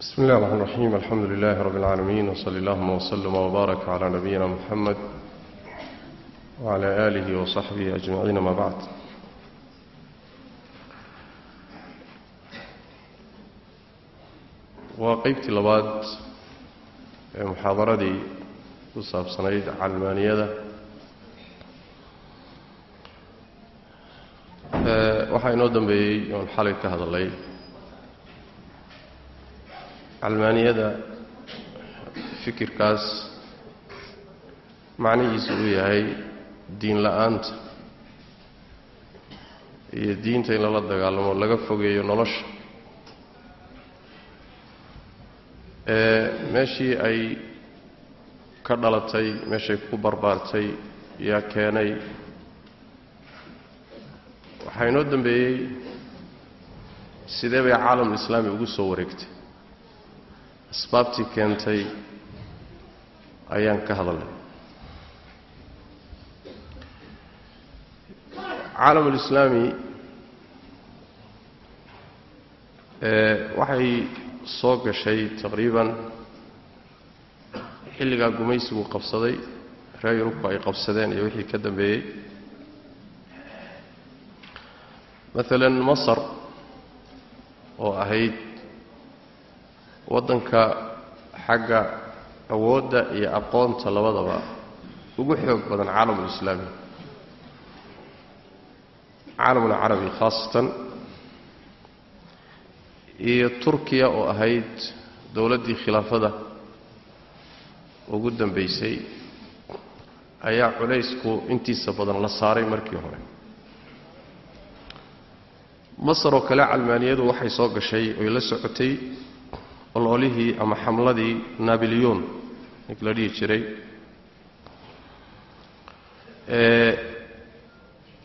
بسم الله الرحمن الرحيم الحمد لله رب العالمين وصلى اللهم وسلم وبارك على نبينا محمد وعلى آله وصحبه أجمعين ما بعد وقيبت لباد محاضرتي وصاب سنيد علمانية waxaa inoo dambeeyey oon xalay ka hadalay calmaaniyada fikirkaas macnihiisu uu yahay diin la'aanta iyo diinta in lala dagaalamo laga fogeeyo nolosha. Meeshii ay ka dhalatay meeshay ku barbaartay yaa keenay waxaa inoo dambeeyey sidee bay caalamul islaami ugu soo wareegtay asbaabtii keentay ayaan ka hadalnay. Caalamulislaami waxay soo gashay taqriiban xilligaa gumaysigu qabsaday reer yurubku ay qabsadeen iyo wixii ka dambeeyey. Maalan masar oo ahayd waddanka xagga awoodda iyo aqoonta labadaba ugu xoog badan caalamulislaami caalamulcarabi khaasatan iyo turkiya oo ahayd dowladdii khilaafada ugu dambaysay ayaa culaysku intiisa badan la saaray markii hore. Masar oo kale calmaaniyadu waxay soo gashay oy la socotay oloolihii ama xamladii nabilyon nink la dhihi jiray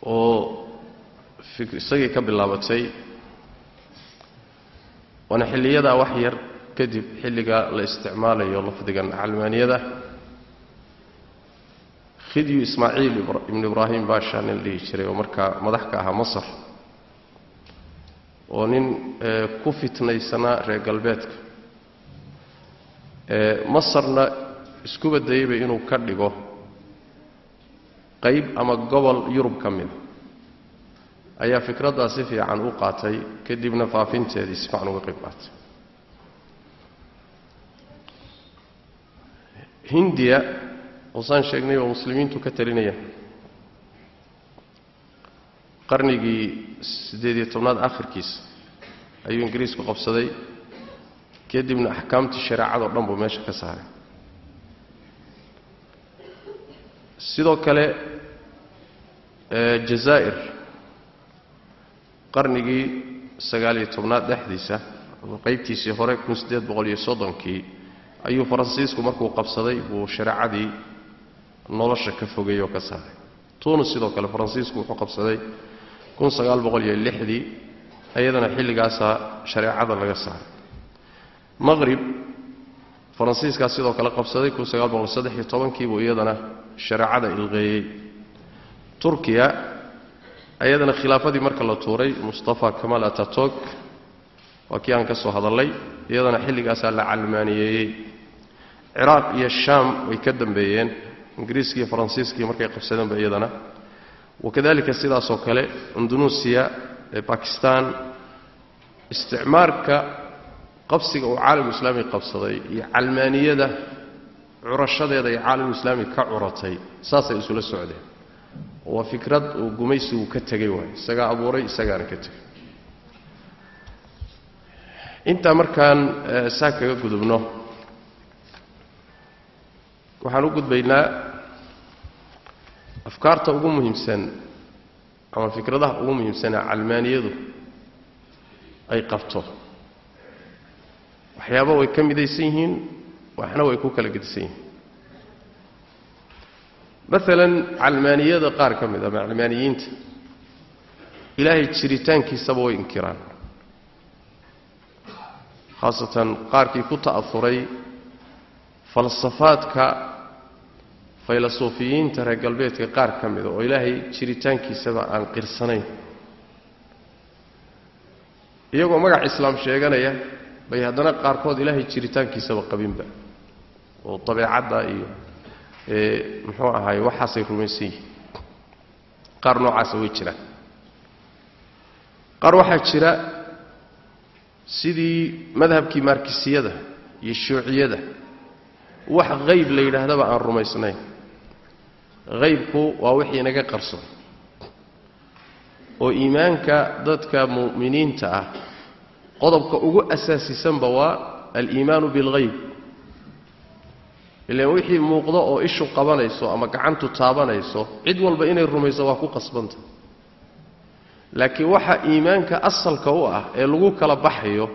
oo isagii ka bilaabatay waana xilliyadaa wax yar kadib xilliga la isticmaalayo lafdigan calmaaniyada. Khidyu ismaaciil ibnu ibraahim baasha nin la dhihi jiray oo markaa madax ka ahaa masar oo nin ku fitnaysanaa reer galbeedka masarna isku badayeyba inuu ka dhigo qayb ama gobol yurub ka mida ayaa fikraddaa si fiican u qaatay kadibna faafinteedii si fiican uga qayb qaatay. Hindiya oosaan sheegnay oo muslimiintu ka talinaya qarnigii siddeed iyo tobnaad akhirkiisa ayuu ingiriisku qabsaday kadibna axkaamtii shareecadoo dhan buu meesha ka saaray. Sidoo kale jazaa'ir qarnigii sagaaliyo tobnaad dhexdiisa qaybtiisii hore kun siddeed boqol iyo soddonkii ayuu faransiisku markuu qabsaday buu shareecadii nolosha ka fogeeyey ka saaray. Tunis sidoo kale faransiisku wuxuu qabsaday kun sagaal boqol iyo lixdii iyadana xilligaasaa shareecada laga saaray maqrib faransiiskaa sidoo kale qabsaday kun sagaal boqol saddex iyo tobankii buu iyadana shareecada ilqeeyey. Turkiya iyadana khilaafadii marka la tuuray mustafa kamal atatok waa kii aan ka soo hadallay iyadana xilligaasaa la calmaaniyeeyey ciraaq iyo shaam way ka dambeeyeen ingiriiskii iyo faransiiskii markay qabsadeenba iyadana. Wakadalika sidaasoo kale indonesia ee bakistan isticmaarka qabsiga uu caalamu islaami qabsaday iyo calmaaniyada curashadeeda ay caalamu islaami ka curatay saasay isula socdeen. Waa fikrad uu gumaysigu ka tegay waay isagaa abuuray isagaana ka tegay. Intaa markaan saa kaga gudubno waxaan u gudbaynaa afkaarta ugu muhiimsan ama fikradaha ugu muhiimsanee calmaaniyadu ay qabto waxyaaba way ka midaysan yihiin waxna way ku kala gedisan yihiin. Maalan calmaaniyada qaar ka mid ama calmaaniyiinta ilaahay jiritaankiisaba way inkiraan. Khaasatan qaarkii ku ta'afuray falsafaadka faylasuufiyiinta reer galbeedka qaar ka mida oo ilaahay jiritaankiisaba aan qirsanayn. Iyagoo magac islaam sheeganaya bay haddana qaarkood ilaahay jiritaankiisaba qabinba. Oo dabeecadda iyo muxuu ahaay waxaasay rumaysan yihiin. Qaar noocaasa way jiraan. Qaar waxaa jira sidii madhabkii maarkisiyada iyo shuuciyada. Wax hayb la yidhaahdaba aan rumaysnayn. Haybku waa wixii inaga qarsoon. Oo iimaanka dadka mu'miniinta ah qodobka ugu asaasisanba waa aliimaanu bilghayb. Ilaan wixii muuqdo oo ishu qabanayso ama gacantu taabanayso cid walba inay rumayso waa ku qasbanta. Laakiin waxa iimaanka asalka u ah ee lagu kala baxayo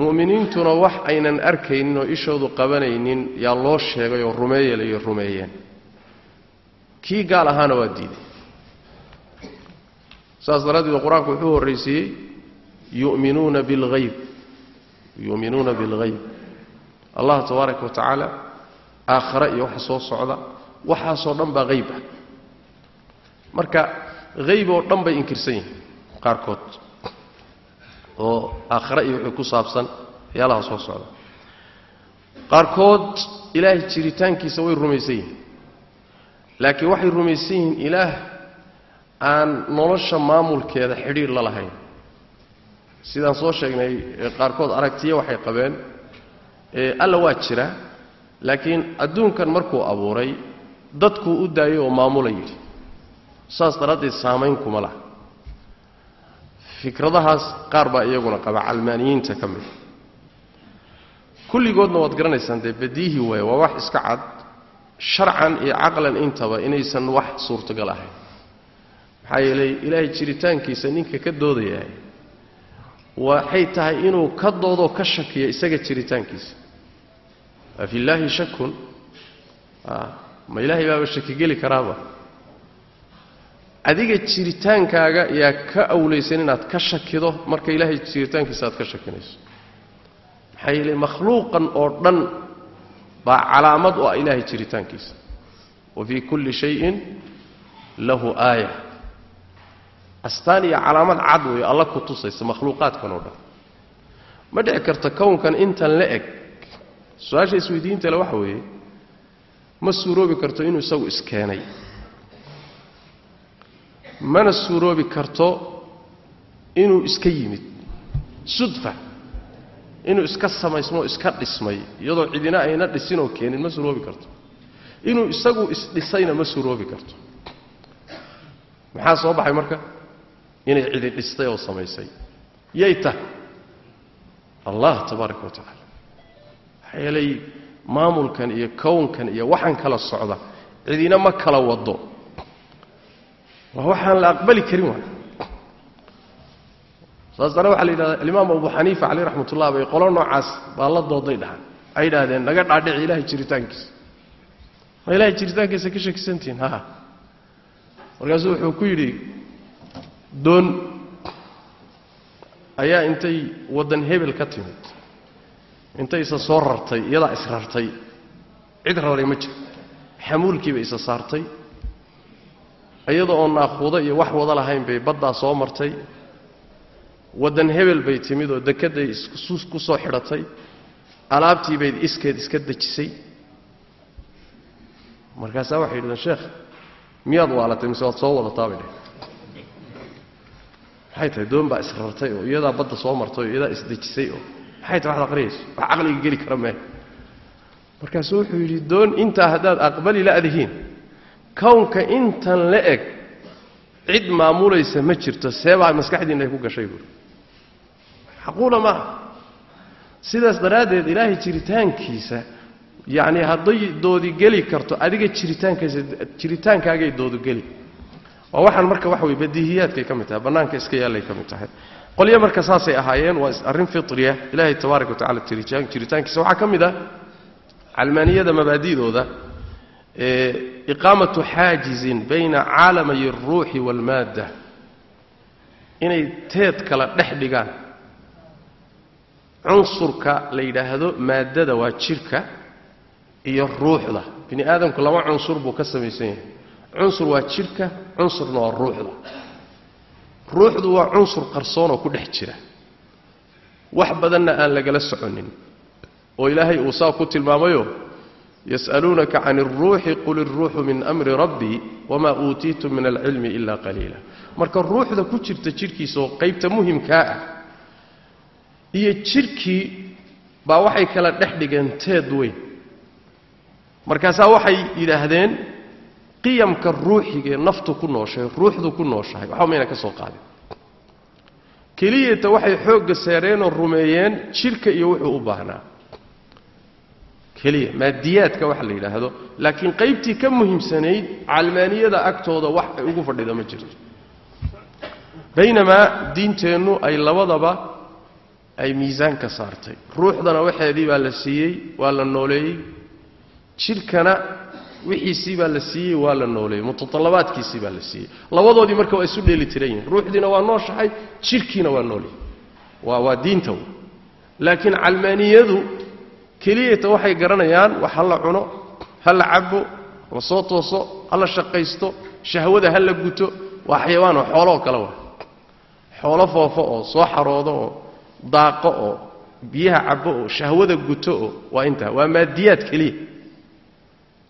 mu'miniintuna wax aynan arkaynin oo ishoodu qabanaynin yaa loo sheegay oo rumeeyelayo rumeeyeen. Kii gaal ahaana waa diiday saas daraaddeed qur'aanku wuxuu horraysiiyey yu'minuuna bilghayb yu'minuuna bilghayb allah tabaaraka wa tacaala aakhare iyo waxa soo socda waxaasoo dhan baa hayb ah. Marka hayb oo dhan bay inkirsan yihiin qaarkood. Oo aakhare iyo wixii ku saabsan waxyaalaha soo socda. Qaarkood ilaahay jiritaankiisa way rumaysan yihiin. Laakiin waxay rumaysan yihiin ilaah aan nolosha maamulkeeda xidhiir la lahayn sidaan soo sheegnay qaarkood aragtiyo waxay qabeen alla waa jira laakiin adduunkan markuu abuuray dadkuu u daayay oo maamula yidhi. Saas daraaddeed saamayn kuma laha. Fikradahaas qaar baa iyaguna qaba calmaaniyiinta ka mid. Kulligoodna waad garanaysaan dee badiihi waaye waa wax iska cad sharcan iyo caqlan intaba inaysan wax suurtagal ahayn. Maxaa yeelay ilaahay jiritaankiisa ninka ka doodayahay waxay tahay inuu ka doodoo ka shakiyo isaga jiritaankiisa. Afi illaahi shakun ma ilaahay baaba shakigeli karaaba? Adiga jiritaankaaga yaa ka awlaysan inaad ka shakido marka ilaahay jiritaankiisa aad ka shakinayso. Maxaa yeelay makhluuqan oo dhan baa calaamad u ah ilaahay jiritaankiisa. Wa fii kulli shayin lahu aaya astaan iyo calaamad cad weeye alla ku tusaysa makhluuqaadkan oo dhan. Ma dhici karta kownkan intan la eg. Su'aasha isweydiinta le waxa weeye ma suuroobi karto inuu isagu iskeenay. Mana suuroobi karto inuu iska yimid. Sudfa inuu iska samaysmo iska dhismay iyadoo cidina ayna dhisinoo keenin ma suuroobi karto. Inuu isagu isdhisayna ma suuroobi karto. Maxaa soo baxay marka inay cidi dhistay oo samaysay. Yay tahay allah tabaaraka wa tacala maxaa yeelay maamulkan iyo kownkan iyo waxaan kala socda cidina ma kala wado. Waa waxaan la aqbali karin waay. Saas dana waxaa la yidhahdaa alimaam abu xaniifa caleyh raxmat ullah bay qolo noocaas baa la dooday dhahaan. Ay yidhaahdeen naga dhaadhici ilahay jiritaankiisa. Ma ilahay jiritaankiisa ka shakisantihiin ha. Markaasuu wuxuu ku yidhi doon ayaa intay waddan hebel ka timid. Intay isa soo rartay iyadaa isrartay cid raray ma jiro. Xamuulkiibay isa saartay. Iyadoo oo naaquudo iyo wax wada lahayn bay baddaa soo martay. Waddan hebel bay timid oo dekedday ku soo xidhatay. Alaabtii bay iskeed iska dejisay. Markaasaa waxay yidhahdeen sheekh miyaad waalatay mise waad soo wadataa? Bay dheh maxay tahay? Doon baa isrartay oo iyadaa badda soo martay oo iyadaa isdejisay oo maxay tahay waxad aqriyayso wax caqliga geli kara mee markaasuu wuxuu yidhi doon intaa haddaad aqbali la'dihiin kownka intan la eg cid maamulaysa ma jirto seebaa maskaxdiinna ay ku gashay buuri xaquula maaha sidaas daraaddeed ilaahay jiritaankiisa yacni hadday doodogeli karto adiga jiritaankiisa jiritaankaagay doodogeli waa waxaan marka waxa weye badiihiyaadkay ka mid tahay bannaanka iska yaallay ka mid tahay. Qolyo marka saasay ahaayeen waa arrin fitriya. Ilaahay tabaaraka wa tacala jiritaankiisa. Waxaa ka mid ah calmaaniyada mabaadi'dooda iqaamatu xaajizin bayna caalamay alruuxi waalmaadda inay teed kala dhex dhigaan. Cunsurka la yidhaahdo maaddada waa jidhka iyo ruuxda. Bini aadamku laba cunsur buu ka samaysan yahay cunsur waa jidhka cunsurna waa ruuxda. Ruuxdu waa cunsur qarsoonoo ku dhex jira. Wax badanna aan lagala soconin. Oo ilaahay uu saa ku tilmaamayo yas'aluunaka can اlruuxi qul iruuxu min amri rabbii wamaa uutiitum min alcilmi ila qaliila. Marka ruuxda ku jirta jidhkiisa oo qaybta muhimkaa ah iyo jidhkii baa waxay kala dhex dhigeen teed weyn. Markaasaa waxay yidhaahdeen qiyamka ruuxigee naftu ku nooshahay ruuxdu ku nooshahay. Waxba mayna ka soo qaadin keliyata waxay xoogga saareenoo rumeeyeen jidhka iyo wuxuu u baahnaa. Keliya maadiyaadka waxa la yidhaahdo laakiin qaybtii ka muhiimsanayd calmaaniyada agtooda wax ay ugu fadhida ma jirto baynamaa diinteennu ay labadaba ay miisaanka saartay. Ruuxdana waxeedii baa la siiyey waa la nooleeyey. Jidhkana wixiisii baa la siiyey waa la nooleeyey mutatallabaadkiisii baa la siiyey. Labadoodii marka waa isu dheeli tiran yihiin. Ruuxdiina waa nooshahay jidhkiina waa noolyahay waa diinta laakiin calmaaniyadu keliyata waxay garanayaan wax ha la cuno ha la cabo la soo tooso ha la shaqaysto shahwada ha la guto waa xayawaanoo xooloo kale wa xoolo foofo oo soo xaroodo oo daaqo oo biyaha cabo oo shahwada guto oo waa intaa waa maadiyaad keliya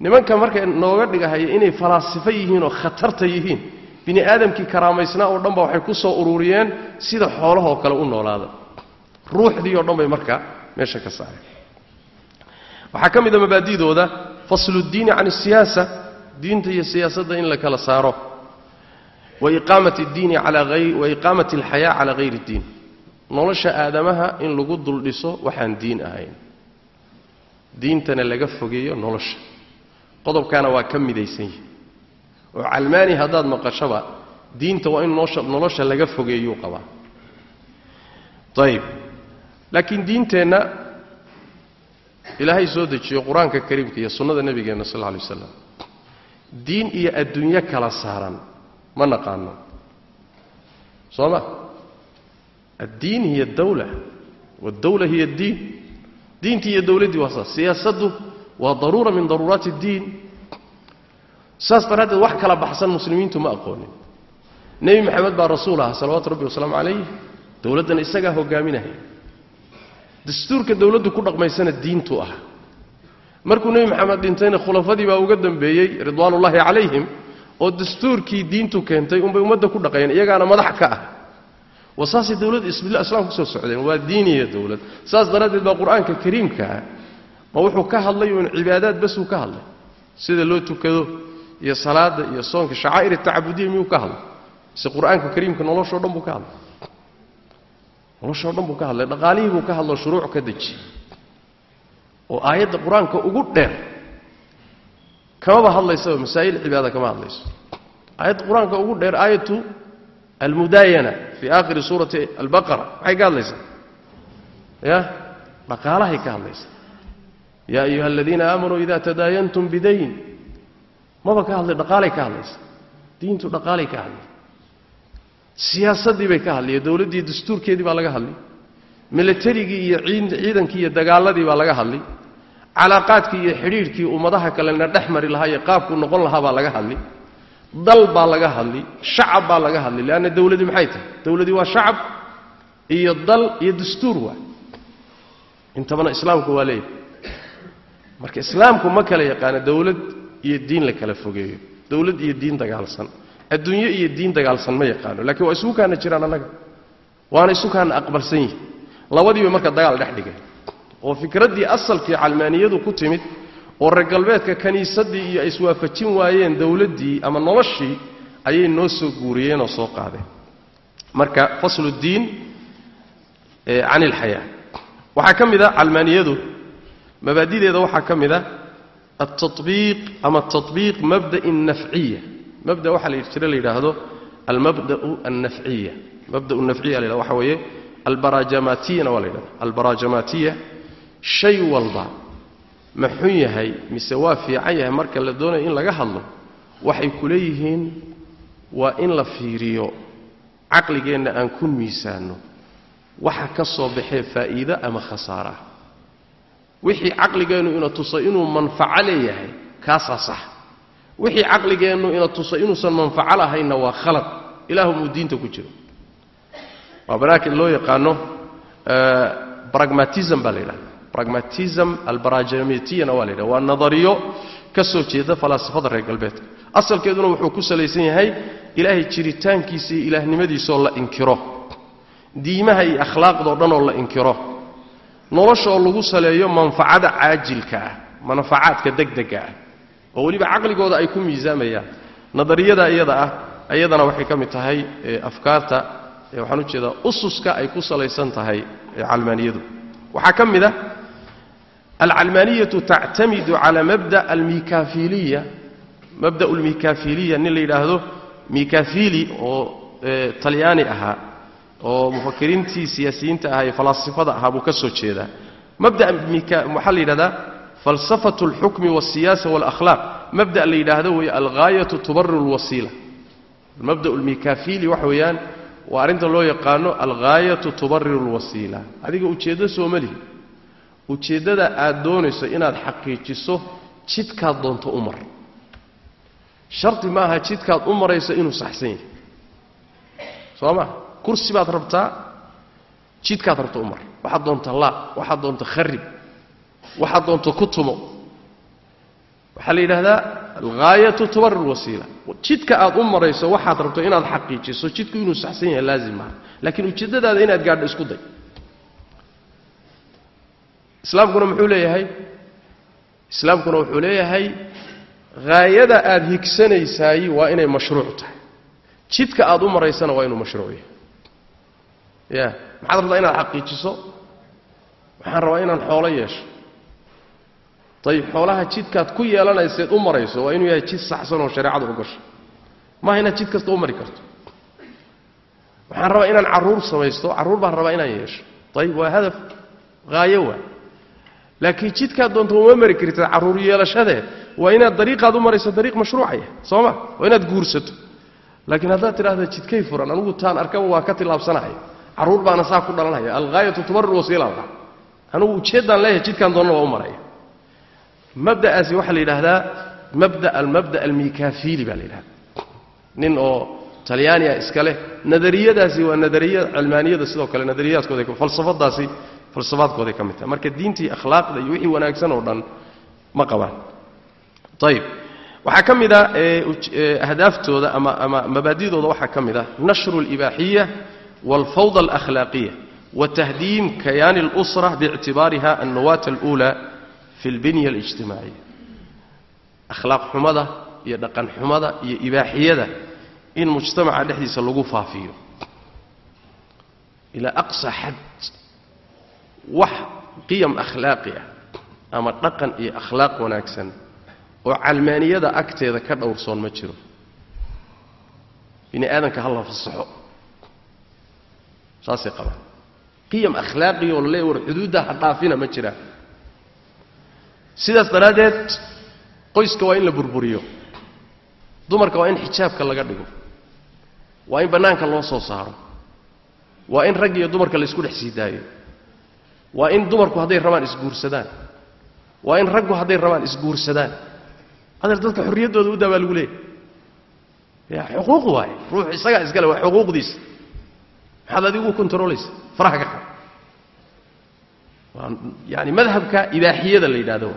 nimanka marka nooga dhigahaya inay falaasifo yihiinoo khatarta yihiin bini aadamkii karaamaysnaa oo dhanba waxay ku soo ururiyeen sida xoolahoo kale u noolaada. Ruuxdii oo dhan bay marka meesha ka saareen. Waxaa ka mid a mabaadidooda fasludiini can asiyaasa diinta iyo siyaasadda in la kala saaro. Waiqaamat diini waiqaamat alxayaa calaa hayri diin. Nolosha aadamaha in lagu duldhiso waxaan diin ahayn. Diintana laga fogeeyo nolosha qodobkaana waa ka midaysan yihi oo calmaani haddaad maqashaba diinta waa in nolosha laga fogeeyuu qabaa. Ayb laakiin diinteenna ilaahay soo dejiyo qur'aanka kariimka iyo sunnada nebigeenna sal lla alay waslam diin iyo adduunyo kala saaran ma naqaano. Soo ma? Addiin hiya dawla waddawla hiya addiin diintii iyo dowladdii waa saas siyaasaddu waa daruura min daruuraati اddiin saas daraaddeed wax kala baxsan muslimiintu ma aqoonin. Nebi maxamed baa rasuul ah salawaatu rabbi wasalaamu calayh dowladdan isagaa hogaaminaya dastuurka dowladdu ku dhaqmaysana diintu ah markuu nebi maxamed dhintayna khulafadii baa uga dambeeyey ridwaanullaahi calayhim oo dastuurkii diintu keentay unbay ummadda ku dhaqayeen iyagaana madax ka ah. Wa saasay dowladda islaam ku soo socdeen. Waa diiniya dowlad. Saas daraaddeed baa qur'aanka kariimkaa ma wuxuu ka hadlay uun cibaadaad basuu ka hadlay. Sida loo tukado iyo salaada iyo soonka shacaa'ir tacabudiya miyuu ka hadlay? Mise qur'aanka kariimka noloshoo dhan buu ka hadlay. Noloshoo dhan buu ka hadlay. Dhaqaalihii buu ka hadloo shuruuc ka deji. Oo aayadda qur'aanka ugu dheer kamaba hadlaysaba masaa'il cibaada kama hadlayso. Aayadda qur'aanka ugu dheer aayatu almudaayana fii aakhiri suurati albaqara maxay ka hadlaysaa? Ya? Dhaqaalahay ka hadlaysaa yaa ayuha aladiina aamanuu ida tadaayantum bidayn. Maba ka hadlay dhaqaalay ka hadlaysa. Diintu dhaqaalay ka hadlay siyaasaddii bay ka hadlaya dowladdii dastuurkeedii baa laga hadlay milatarigii iyo ciidankii iyo dagaaladii baa laga hadlay calaaqaadkii iyo xidhiidhkii ummadaha kalena dhex mari lahaa iyo qaabkuu noqon lahaa baa laga hadlay dal baa laga hadlay shacab baa laga hadlay leanna dowladdii maxay tahay? Dowladdii waa shacab iyo dal iyo dastuur waa. Intabana islaamku waa leeyahay marka islaamku ma kala yaqaano dowlad iyo diin la kala fogeeyo. Dowlad iyo diin dagaalsan. Adduunyo iyo diin dagaalsan ma yaqaano. Lakiin waa isugu kaana jiraan annaga. Waana isu kaana aqbalsan yihiin labadiiba marka dagaal dhex dhigay oo fikraddii asalkii calmaaniyadu ku timid oo reer galbeedka kiniisaddii iyo ay iswaafajin waayeen dowladdii ama noloshii ayay noo soo guuriyeen oo soo qaadeen. Marka faslu ddiin can ilxayaa waxaa ka mid a calmaaniyadu mabaadideeda waxaa ka mid a altabiiq ama tabiiq mabda'i nafciya. Mabda waxaa jira la yidhaahdo almabda'u annafciya. Mabda'u nafciya la waxa weeye albarajamatiyana waa la yidhahda albarajamatiya shay walba ma xun yahay mise waa fiican yahay marka la doonayo in laga hadlo waxay ku leeyihiin waa in la fiiriyo caqligeenna aan ku miisaanno. Waxa ka soo baxee faa'iide ama khasaara wixii caqligeennu ina tuso inuu manfaco leeyahay kaasaa sax. Wixii caqligeennu ina tuso inuusan manfaco lahaynna waa khalad. Ilaahumuu diinta ku jiro. Waa banaanka loo yaqaano bragmatism baa la yidhahda bragmatism albarajamtiyana waa la yidhahda waa nadariyo ka soo jeeda falaasafada reer galbeedka asalkeeduna wuxuu ku salaysan yahay ilaahay jiritaankiisa iyo ilaahnimadiisaoo la inkiro. Diimaha iyo dhan oo la inkiro nolosha oo lagu saleeyo manfacada caajilka ah manfacaadka degdega ah oo weliba caqligooda ay ku miisaamayaan nadariyada iyada ah iyadana waxay ka mid tahay afkaarta waxaan u jeedaa ususka ay ku salaysan tahay calmaaniyadu. Waxaa ka mid a alcalmaaniyatu tactamidu cala mabda almikafiliya mabda almikafiliya nin la yidhaahdo mikafili oo talyaani ahaa oo mufakiriintii siyaasiyiinta ahaa ee falaasifada ahaa buu ka soo jeedaa. Mabda waxaa la yidhahdaa falsafatu alxukmi walsiyaasa walakhlaaq mabda la yidhaahdo weeye alghaayatu tubariru lwasiila mabda almikafili waxa weeyaan waa arrinta loo yaqaano alghaayatu tubariru lwasiila adiga ujeeddo soo malihi ujeeddada aad doonayso inaad xaqiijiso jidkaad doonto u mar. Shardi ma aha jidkaad u marayso inuu saxsan yahay. Soo ma kursi baad rabtaa jidkaad rabto u mar waxaad doonta laa waxaad doonta kharib waxaad doonta ku tumo. Waxaa la yidhaahdaa alghaayatu tubarir wasiila jidka aad u marayso waxaad rabto inaad xaqiijiso jidku inuu saxsan yahay laazim maaha laakiin ujeeddadaada inaad gaadho isku day. Islaamkuna muxuu leeyahay? Islaamkuna wuxuu leeyahay haayada aad higsanaysaay waa inay mashruuc tahay. Jidka aad u maraysana waa inuu mashruuc yahay ya. Maxaad rabtaa inaad xaqiijiso? Waxaan rabaa inaan xoolo yeesho. Ayib xoolaha jidkaad ku yeelanayseed u marayso waa inuu yahay jid saxsan oo shareecada u gasho. Maaha inaad jid kasta u mari karto. Waxaan rabaa inaan carruur samaysto carruur baan rabaa inaan yeesho. Ayib waa hadaf haayo waa. Laakiin jidkaad doonto uma mari kartid carruur yeelashadee waa inaad dariiqaad u marayso dariiq mashruucaya soo ma? Waa inaad guursato. Laakiin haddaad tidhahda jidkay furan anigu taan arkaba waa ka tilaabsanahaya carruur baana saa ku dhalanaya. Alghaayatu tubarir wasiila anigu ujeeddaan leeyahay jidkaan doonna waa u maraya. Mabda'aasi waxaa la yidhaahdaa mabda almabda almikafili baa la yidhahda nin oo talyaaniya iska leh nadariyadaasi waa nadariya cilmaaniyada sidoo kale nadariyaadkooda falsafadaasi falsafaadkooday ka mid tahay. Marka diintii akhlaaqda iyo wixii wanaagsan oo dhan ma qabaan. Ayib waxaa ka mid a ahdaaftooda ama ama mabaadidooda waxaa ka mid ah nashru alibaaxiya waalfawda alakhlaaqiya watahdiim kayaani اlusra biictibaariha annawaat alأuulى fi اlbinya اlijtimaaciya akhlaaq xumada iyo dhaqan xumada iyo ibaaxiyada in mujtamaca dhexdiisa lagu faafiyo ilaa aqsa xad wax qiyam akhlaaqi ah ama dhaqan iyo akhlaaq wanaagsan oo calmaaniyada agteeda ka dhowrsoon ma jiro bini aadanka ha la fasaxo saasay qabaan. Qiyam akhlaaqiya oo laleeya war xuduudda ha dhaafina ma jiraan sidaas daraaddeed qoyska waa in la burburiyo. Dumarka waa in xijaabka laga dhigo. Waa in bannaanka loo soo saaro. Waa in rag iyo dumarka la isku dhex sii daayo. Waa in dumarku hadday rabaan isguursadaan. Waa in raggu hadday rabaan isguursadaan. Adeer dadka xorriyaddooda u daa baa lagu leeyahy ya xuquuq waaye. Ruux isagaa iskale waa xuquuqdiisa maxaad adigu u kontarolaysa faraha ka waa yaani madhabka ibaaxiyada la yidhahdo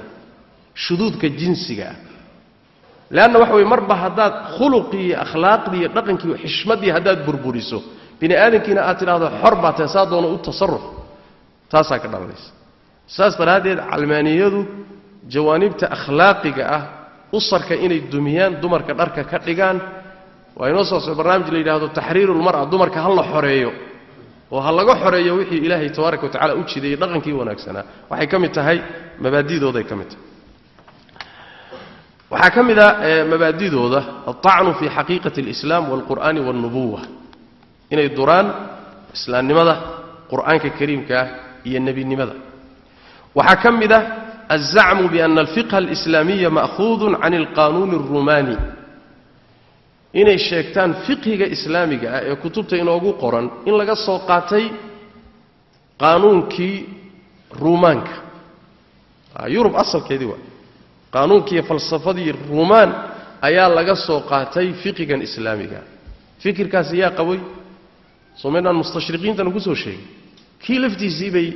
shuduudka jinsiga ah. Leanna waxa weye marba haddaad khuluqii iyo akhlaaqdii iyo dhaqankii xishmaddii haddaad burburiso bini aadamkiina aad tidhahdo xor baa tahay saa doona u tasarruf taasaa ka dhalanaysa. Saas daraaddeed calmaaniyadu jawaanibta akhlaaqiga ah usarka inay dumiyaan dumarka dharka ka dhigaan waa inoo soo soo barnaamij la yidhaahdo taxriiru lmar'a dumarka ha la xoreeyo oo ha laga xoreeyo wixii ilaahay tabaaraka wa tacala u jideeyey dhaqankii wanaagsanaa waxay ka mid tahay mabaadidooday ka mid tahay waxaa ka mid a mabaadidooda alطacnu fi xaqiiqati اlislaam wاlqur'ani wاlnubuwa inay duraan islaamnimada qur'aanka kariimkaah iyo nebinimada waxaa ka mid ah alzacmu biana alfiqha alislaamiya ma'huudu can alqanuuni اlrumaani inay sheegtaan fiqhiga islaamiga ah ee kutubta inoogu qoran in laga soo qaatay qaanuunkii ruumaanka. Yurub asalkeedii waa. Qaanuunkiiyo falsafadii ruumaan ayaa laga soo qaatay fiqigan islaamiga. Fikirkaasi yaa qabay soo maynaan mustashriqiintana ku soo sheegay. Kii laftiisii bay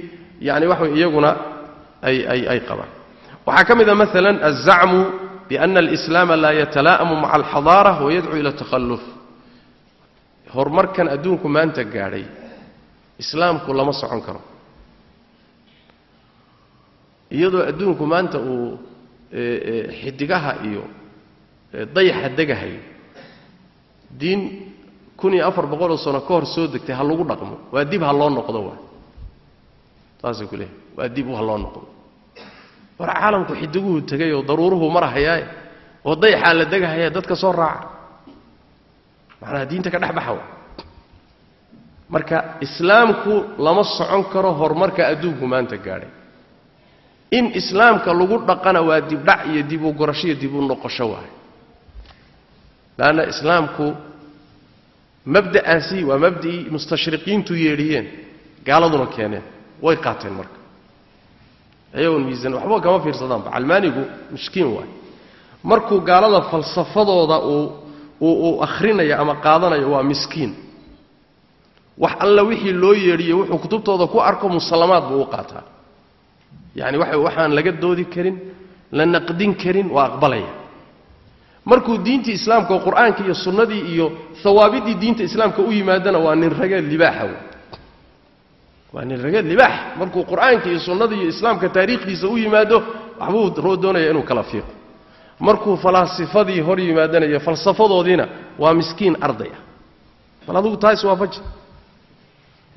yani waxa wey iyaguna ay ay ay qabaan. Waxaa ka mid a maalan alzacmu biana alislaama laa yatala'amu maca alxadaara wayadcuu ila takhalluf horumarkan adduunku maanta gaadhay islaamku lama socon karo iyadoo adduunku maanta uu xidigaha iyo dayaxa degahayo diin kun iyo afar boqoloo sano ka hor soo degtay ha lagu dhaqmo waa dib ha loo noqdo waa saasay ku leehay waa dib ha loo noqdo war caalamku xidiguhu tegay oo daruuruhu marahayaaye oo dayaxaa la degahaya dadka soo raaca macnaha diinta ka dhex baxa marka islaamku lama socon karo horumarka adduunku maanta gaadhay. In islaamka lagu dhaqana waa dibdhac iyo dib u gorasho iyo dib u noqosho waaye leanna islaamku mabda'aasi waa mabda'ii mustashriqiintu yeedhiyeen gaaladuna keeneen way qaateen marka ayagoon miisan waxba kama fiirsadaanba calmaanigu miskiin waay. Markuu gaalada falsafadooda uu akhrinayo ama qaadanayo waa miskiin. Wax alla wixii loo yeedhiyo wuxuu kutubtooda ku arko musallamaad buu u qaataa. Waxa waxaan laga doodi karin la naqdin karin waa aqbalaya. Markuu diintii islaamka qur'aanka iyo sunnadii iyo hawaabiddii diinta islaamka u yimaadana waa nin rageed libaaxa wey waa nin rageed libaax. Markuu qur'aanka iyo sunnada iyo islaamka taariikhdiisa u yimaado waxbuu doonaya inuu kala fiiqo markuu falaasifadii hor yimaadana iyo falsafadoodiina waa miskiin arday ah bal adugu taa iswaafaji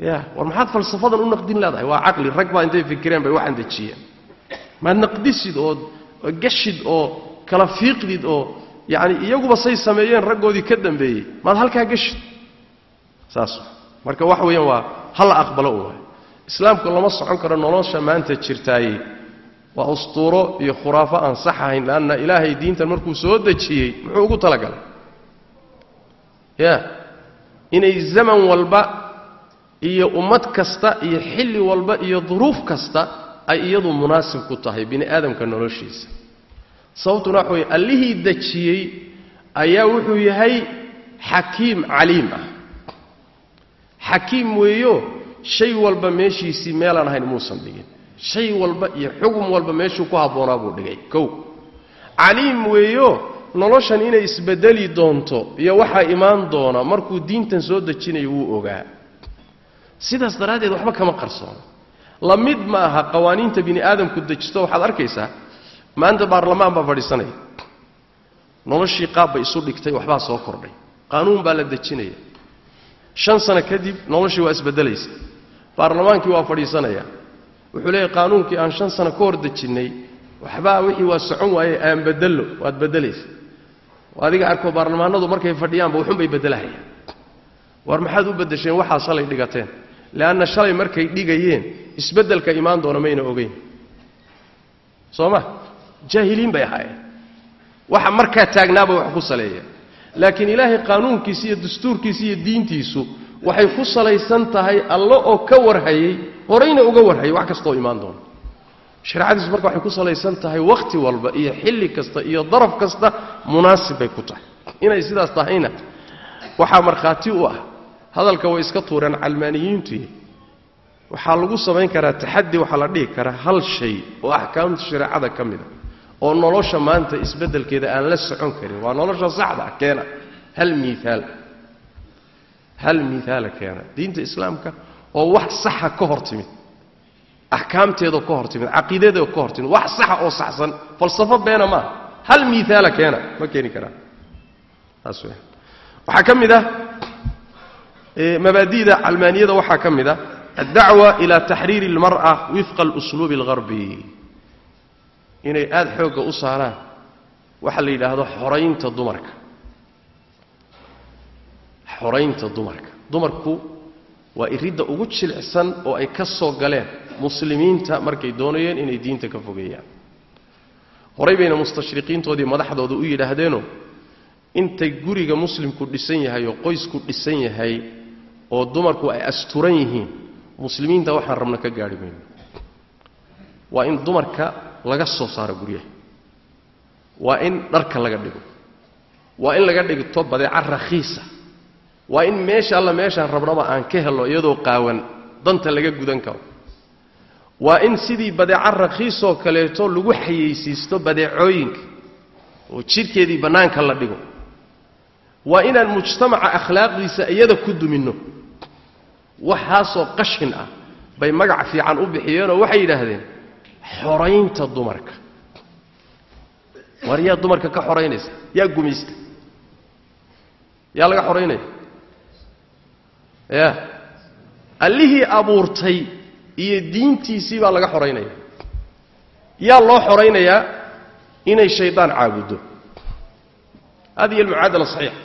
ya war maxaad falsafadan u naqdin leedahay? Waa caqli. Rag baa intay fikireen bay waxaan dejiyeen. Maad naqdisid ood gashid oo kala fiiqdid oo yacani iyaguba say sameeyeen raggoodii ka dambeeyey. Maad halkaa gashid. Saas. Marka wax weeyaan waa hala aqbalo u waay islaamku lama socon karo nolosha maanta jirtaaye waa ustuuro iyo khuraafo aan sax ahayn leanna ilaahay diintan markuu soo dejiyey muxuu ugu talagalay? Ya inay zaman walba iyo ummad kasta iyo xilli walba iyo duruuf kasta ay iyadu munaasib ku tahay bini aadamka noloshiisa. Sababtuna waxa weye allihii dejiyey ayaa wuxuu yahay xakiim caliim ah. Xakiim weeyo shay walba meeshiisii meelaan ahayn muusan dhigin. Shay walba iyo xugum walba meeshuu ku habboonaa buu dhigay. Kow. Caliim weeyo noloshan inay isbedeli doonto iyo waxaa imaan doona markuu diintan soo dejinayo wuu ogaa. Sidaas daraaddeed waxba kama qarsoono la mid ma aha qawaaniinta bini aadamku dejisto waxaad arkaysaa? Maanta baarlamaan baa fadhiisanaya. Noloshii qaab bay isu dhigtay waxbaa soo kordhay. Qaanuun baa la dejinaya shan sano kadib noloshii waa isbeddelaysa baarlamaankii waa fadhiisanaya. Wuxuu leeyahy qaanuunkii aan shan sano ka hor dejinnay waxbaa wixii waa socon waaye aan bedello. Waad beddelaysa adiga arkoo baarlamaanadu markay fadhiyaanba waxunbay beddelahayaan war maxaad u beddesheen waxaa shalay dhigateen? Leanna shalay markay dhigayeen isbeddelka imaan doona mayna ogeyn. Soo ma? Jaahiliin bay ahaayeen. Waxa markaa taagnaabay wax ku saleeyeen laakiin ilaahay qaanuunkiisa iyo dastuurkiisa iyo diintiisu waxay ku salaysan tahay allo oo ka warhayey horayna uga warhayay wax kastaoo imaan doona shareecadiisu marka waxay ku salaysan tahay wakhti walba iyo xilli kasta iyo daraf kasta munaasib bay ku tahay. Inay sidaas tahayna waxaa markhaati u ah hadalka way iska tuureen calmaaniyiintuy waxaa lagu samayn karaa taxaddi waxaa la dhihi karaa hal shay oo axkaamta shareecada ka mida oo nolosha maanta isbeddelkeeda aan la socon karin. Waa nolosha saxda ah keena. Hal miiaal hal miiaala keena. Diinta islaamka oo wax saxa ka hor timid. Axkaamteedoo ka hor timid caqiidadeedoo ka hor timid. Wax saxa oo saxsan falsafo beena maaha hal miiaala keena. Ma keeni karaan taas w waxaa ka mid ah mabaadi'da calmaaniyada waxaa ka mid ah addacwa ila taxriiri اlmar'a wifqa alusluubi اlgarbi inay aada xoogga u saaraan. Waxa la yidhaahdo xoraynta dumarka. Xoraynta dumarka. Dumarku waa iridda ugu jilicsan oo ay ka soo galeen muslimiinta markay doonayeen inay diinta ka fogeeyaan. Horay bayna mustashriqiintoodii madaxdooda u yidhaahdeenoo intay guriga muslimku dhisan yahay oo qoysku dhisan yahay oo dumarku ay asturan yihiin muslimiinta waxaan rabna ka gaadhi mayno waa in dumarka laga soo saaro guryaha. Waa in dharka laga dhigo. Waa in laga dhigto badeeca rakhiisa. Waa in meesha alla meeshaan rabnaba aan ka helno iyadoo qaawan danta laga gudan karo. Waa in sidii badeeco rakhiisoo kaleeto lagu xayeysiisto badeecooyinka oo jidhkeedii bannaanka la dhigo. Waa inaan mujtamaca akhlaaqdiisa iyada ku duminno. Waxaasoo qashin ah bay magac fiican u bixiyeenoo waxay yidhaahdeen xoraynta dumarka. War yaa dumarka ka xoraynaysa yaa gumaysta. Yaa laga xoraynaya? Ya allihii abuurtay iyo diintiisii baa laga xoraynaya. Yaa loo xoraynayaa inay shaydaan caabuddo hadihi almucaadala saxiixa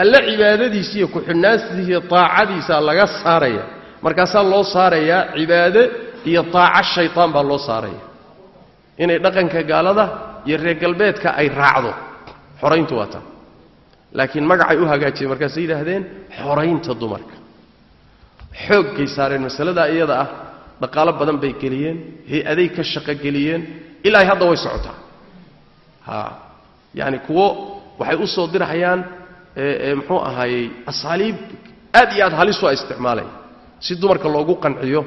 alle cibaadadiisa iyo ku-xidhnaantiisa iyo taacadiisaa laga saaraya. Markaasaa loo saarayaa cibaade iyo taaco shaydaan baa loo saaraya. Inay dhaqanka gaalada iyo reer galbeedka ay raacdo. Xorayntu waa taa laakiin magacay u hagaajiyeen markaasay yidhaahdeen xoraynta dumarka. Xooggay saareen masaladaa iyada ah dhaqaalo badan bay geliyeen hay'aday ka shaqo geliyeen ilaahay hadda way socotaa. Ha yacani kuwo waxay u soo dirahayaan muxuu ahaayey asaaliib aad iyo aad halisu a isticmaalaya. Si dumarka loogu qanciyo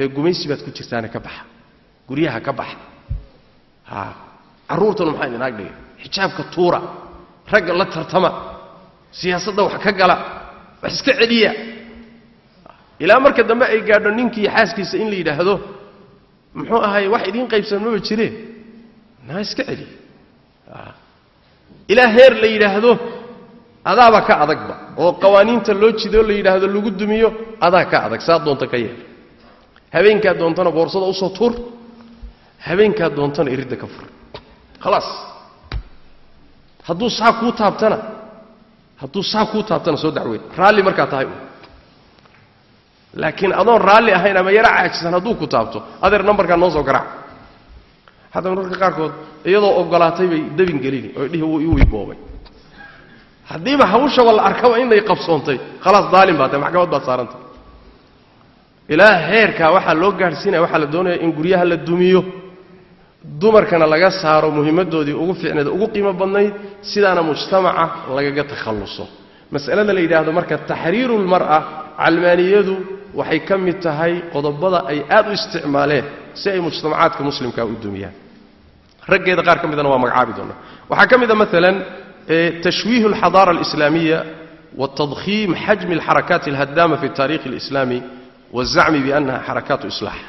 ee gumaysi baad ku jirtaane ka baxa. Guryaha ka baxa. Ha carruurtanu maxaa idin agdhigay? Xijaabka tuura ragga la tartama siyaasadda wax ka gala wax iska celiya. Ilaa marka dambe ay gaadho ninkii xaaskiisa in la yidhaahdo muxuu ahaay wax idiin qaybsan maba jireen naa iska celiya ilaa heer la yidhaahdo adaaba ka adagba. Oo qawaaniinta loo jidoo la yidhaahdo lagu dumiyo adaa ka adag. Saa doonta ka yeel habeenkaa doontana boorsada u soo tuur. Habeenkaa doontana iridda ka fur. Khalaas hadduu saa kuu taabtana hadduu saa kuu taabtana soo dacweyn. Raalli markaa tahay laakiin adoon raalli ahayn ama yaro caajisan hadduu ku taabto adeer nambarkaa noo soo garaac. Hadda mararka qaarkood iyadoo ogolaatay bay dabin gelini oo dhihi wuu iwii boobay haddiiba hawshaba la arkaba inay qabsoontay. Khalaas daalin baa tahay maxkamad baad saarantay ilaa heerkaa waxaa loo gaadhsiinaya waxaa la doonaya in guryaha la dumiyo. Dumarkana laga saaro muhiimaddoodii ugu fiicnayd ugu qiimo badnayd sidaana mujtamaca lagaga takhalluso. Mas'alada la yidhaahdo marka taxriirulmar'a calmaaniyadu waxay ka mid tahay qodobada ay aad u isticmaaleen si ay mujtamacaadka muslimkaa u dumiyaan. Raggeeda qaar ka midana waa magacaabi doona waxaa ka mid a maalan tashwiih alxadaara alislaamiya watadkhiim xajmi alxarakaat alhadaama fi taarikhi alislami wazacmi biannaha xarakaatu islaax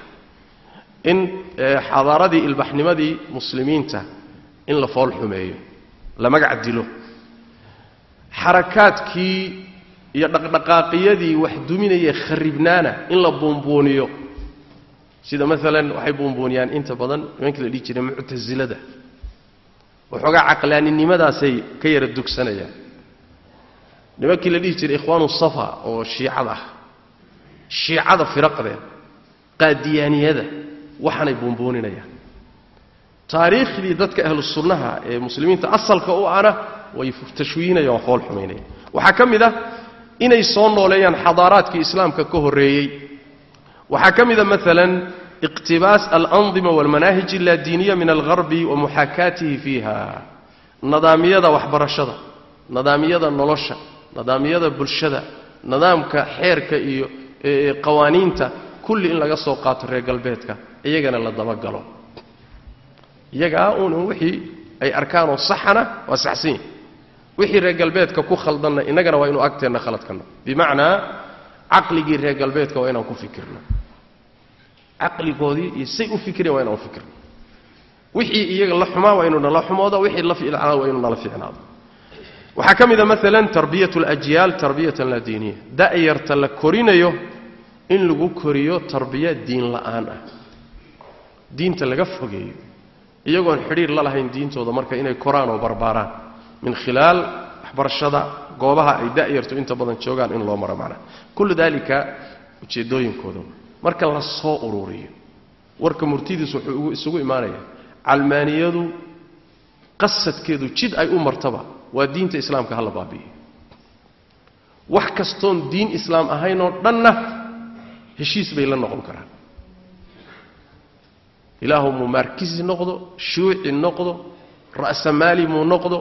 in xadaaradii ilbaxnimadii muslimiinta in la fool xumeeyo la magac dilo xarakaadkii iyo dhaqdhaqaaqiyadii wax duminaya kharibnaana in la buunbuuniyo sida maalan waxay buunbuuniyaan inta badan nimankii la dhihi jiray muctasilada waxoogaa caqlaaninimadaasay ka yara dugsanayaan nimankii la dhihi jiray ikhwaanu safa oo shiicada ah shiicada firaqdeeda qaadiyaaniyada waxaanay buunbuuninayaan. Taariikhdii dadka ahlu ee muslimiinta asalka u ana way tashwiihinayaan waa fool xumaynayaan waxaa ka mid ah inay soo nooleeyaan xadaaraadkii islaamka ka horreeyey. Waxaa ka mida maalan iqtibaas alandima walmanaahij allaadiiniya min algharbi wa muxaakaatihi fiiha. Nadaamiyada waxbarashada nadaamiyada nolosha nadaamiyada bulshada nidaamka xeerka iyo qawaaniinta kulli in laga soo qaato reer galbeedka iyagana la dabagalo iyagaa uun wixii ay arkaanoo saxana waa saxsan yahi wixii reer galbeedka ku khaldanna innagana waa inu agteenna khaladkanno bimacnaa caqligii reer galbeedka waa inaan ku fikirno. Caqligoodii iyo say u fikireen waa inaan u fikirno. Wixii iyaga la xumaa waa inu nala xumoodo wixii la fiicnaado waa inu nala fiicnaado waxaa ka mida maalan tarbiyat alajyaal tarbiyatan laa diiniya. Da'yarta la korinayo in lagu koriyo tarbiya diin la'aan ah. Diinta laga fogeeyo. Iyagoon xidhiir la lahayn diintooda marka inay koraan oo barbaaraan. Min khilaal waxbarashada goobaha ay da'yartu inta badan joogaan in loo maro macnaha kullu daalika ujeeddooyinkooda. Marka la soo ururiyo warka murtidiis wuxuu isugu imaanayaa calmaaniyadu qasadkeedu jid ay u martaba waa diinta islaamka hala baabi'iyo. Wax kastoon diin islaam ahaynoo dhanna heshiis bay la noqon karaan. Ilaahu muu maarkisi noqdo shuuci noqdo ra'samaali muu noqdo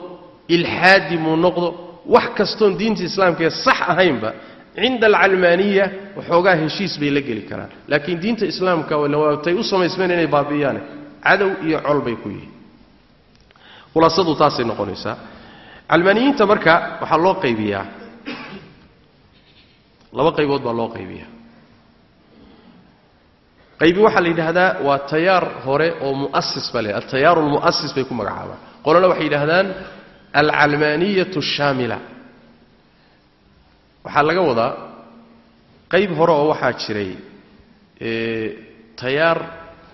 ilxaadi muu noqdo wax kastoon diinta islaamkaee sax ahaynba cinda alcalmaaniya waxoogaa heshiis bay la geli karaan. Laakiin diinta islaamka waatay u samaysmeen inay baabi'iyaane cadow iyo col bay ku yihiin. Khulaasadu taasay noqonaysaa calmaaniyiinta marka waxaa loo qaybiyaa. Laba qaybood baa loo qaybiyaa. Qaybi waxaa la yidhaahdaa waa tayaar hore oo mu'asis baa la altayaaru almu'asis bay ku magacaabaan qolana waxay yidhahdaan alcalmaaniyatu ashaamila waxaa laga wadaa qayb hore oo waxaa jiray tayaar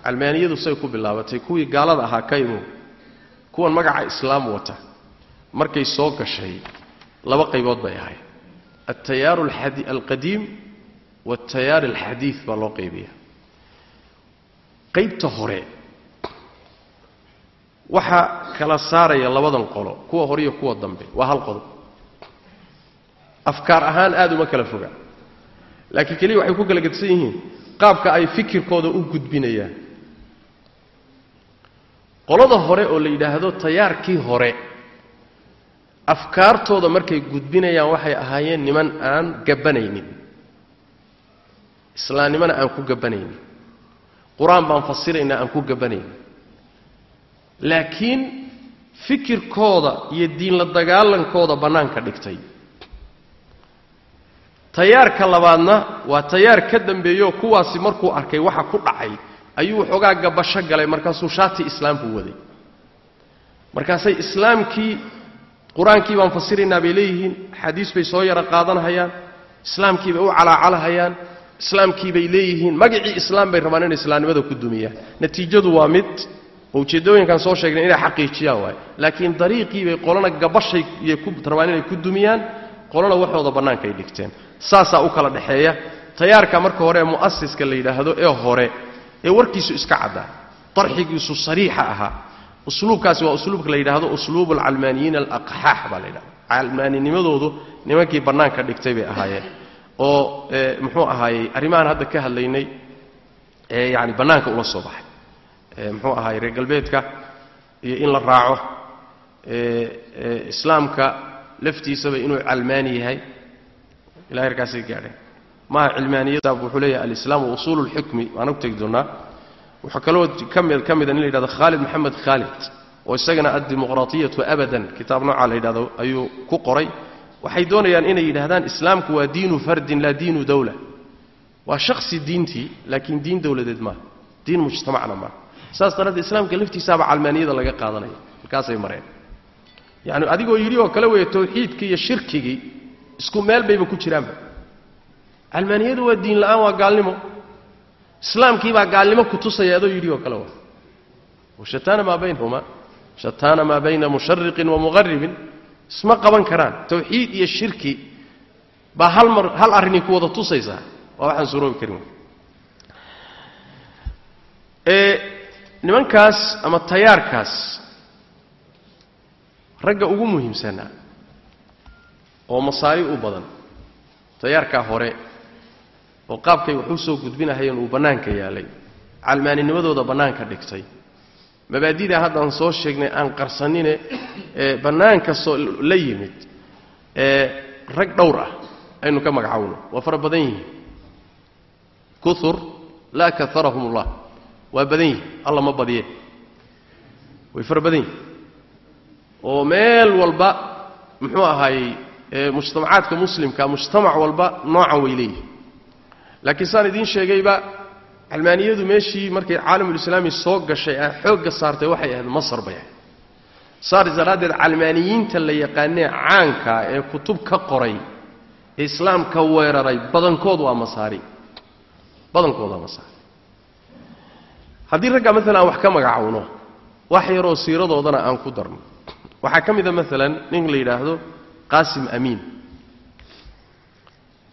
calmaaniyadu say ku bilaabatay kuwii gaalada ahaa ka imo kuwan magaca islaam wata markay soo gashay laba qaybood bay ahayd. Altayaaru alqadiim waatayaar alxadiid baa loo qaybiya qaybta hore waxaa kala saaraya labadan qolo kuwa hore iyo kuwa dambe waa hal qodob. Afkaar ahaan aad uma kala foga. Laakiin keliya waxay ku kala gedsan yihiin qaabka ay fikirkooda u gudbinayaan. Qolada hore oo la yidhaahdo tayaarkii hore afkaartooda markay gudbinayaan waxay ahaayeen niman aan gabbanaynin. Islaamnimana aan ku gabbanaynin. Qur'aan baan fasiraynaa aan ku gabbanaynin. Laakiin fikirkooda iyo diinla dagaalankooda bannaanka dhigtay. Tayaarka labaadna waa tayaar ka dambeeyo kuwaasi markuu arkay waxa ku dhacay ayuu waxoogaa gabasho galay markaasuu shaati islaam buu waday. Markaasay islaamkii qur'aankii baan fasiraynaa bay leeyihiin xadiis bay soo yaro qaadanhayaan islaamkii bay u calaacalahayaan islaamkii bay leeyihiin magacii islaam bay rabaan inay islaamnimada ku dumiyaan. Natiijadu waa mid oo ujeeddooyinkan soo sheegnay inay xaqiijiyaan waay. Laakiin dariiqii bay qolana gabashay iyay ku rabaan inay ku dumiyaan qolana waxooda bannaanka ay dhigteen. Saasaa u kala dhexeeya tayaarka marka hore ee mu'asiska la yidhaahdo ee hore ee warkiisu iska caddaa darxigiisu sariixa ahaa usluubkaasi waa usluubka la yidhaahdo usluubu alcalmaaniyiina alaqxaax baa la yidhahda. Calmaaninimadoodu nimankii bannaanka dhigtay bay ahaayeen. Oo muxuu ahaayey arrimahaan hadda ka hadlaynay yani bannaanka ula soo baxay. Muxuu ahaayey reer galbeedka iyo in la raaco islaamka laftiisaba inuu calmaani yahay. Ila herkaasay gaadheen maha cilmaaniyada wuxuu leeyahay alislaam wa usuulu lxukmi waan og tegi doonnaa wuxuu kaloo ka mid ka mida nin la yidhahdo khaalid maxamed khaalid oo isagana addimuqraatiyatu abadan kitaab noocaa la yidhahdo ayuu ku qoray. Waxay doonayaan inay yidhahdaan islaamku waa diinu fardin laa diinu dawla. Waa shaksi diintii laakiin diin dowladeed maaha diin mujtamacna maaha saas daraaddeed islaamka laftiisaaba calmaaniyada laga qaadanaya. Halkaasay mareen. Yacni adigoo yidhi oo kale weeye tawxiidkii iyo shirkigii isku meel bayba ku jiraanba. Calmaaniyadu waa diin la'aan waa gaalnimo islaamkii baa gaalnimo ku tusaya adoo yidhi oo kale waa washataana maa baynahuma shataana maa bayna mushariqin wa muqaribin isma qaban karaan tawxiid iyo shirki baa hal mar hal arrinii ku wada tusaysaa. Waa waxaan suroobi karin. Nimankaas ama tayaarkaas ragga ugu muhiimsanaa oo masaari u badan tayaarkaa hore oo qaabkay wax u soo gudbinahayeen uu bannaanka yaalay. Calmaaninimadooda bannaanka dhigtay. Mabaadida haddaan soo sheegnay aan qarsanine ee bannaanka soo la yimid ee rag dhowr ah aynu ka magacowno waa fara badan yihiin. Kuur laa kaarahum ullah waa badan yihiin alla ma badiye. Way fara badan yihiin oo meel walba muxuu ahaayey mujtamacaadka muslimka mujtamac walba noocan way leeyihiin laakiin saan idiin sheegayba calmaaniyadu meeshii markay caalamulislaami soo gashay a xoogga saartay waxay ahayd masar bay ahayd. Saas daraaddeed calmaaniyiinta la yaqaanee caanka ee kutub ka qoray ee islaamka weeraray badankood waa masaari. Badankood waa masaari. Haddii ragga maalan wax ka magacowno wax yaroo siiradoodana aan ku darno. Waxaa ka mida maalan nin la yidhaahdo qaasim amiin.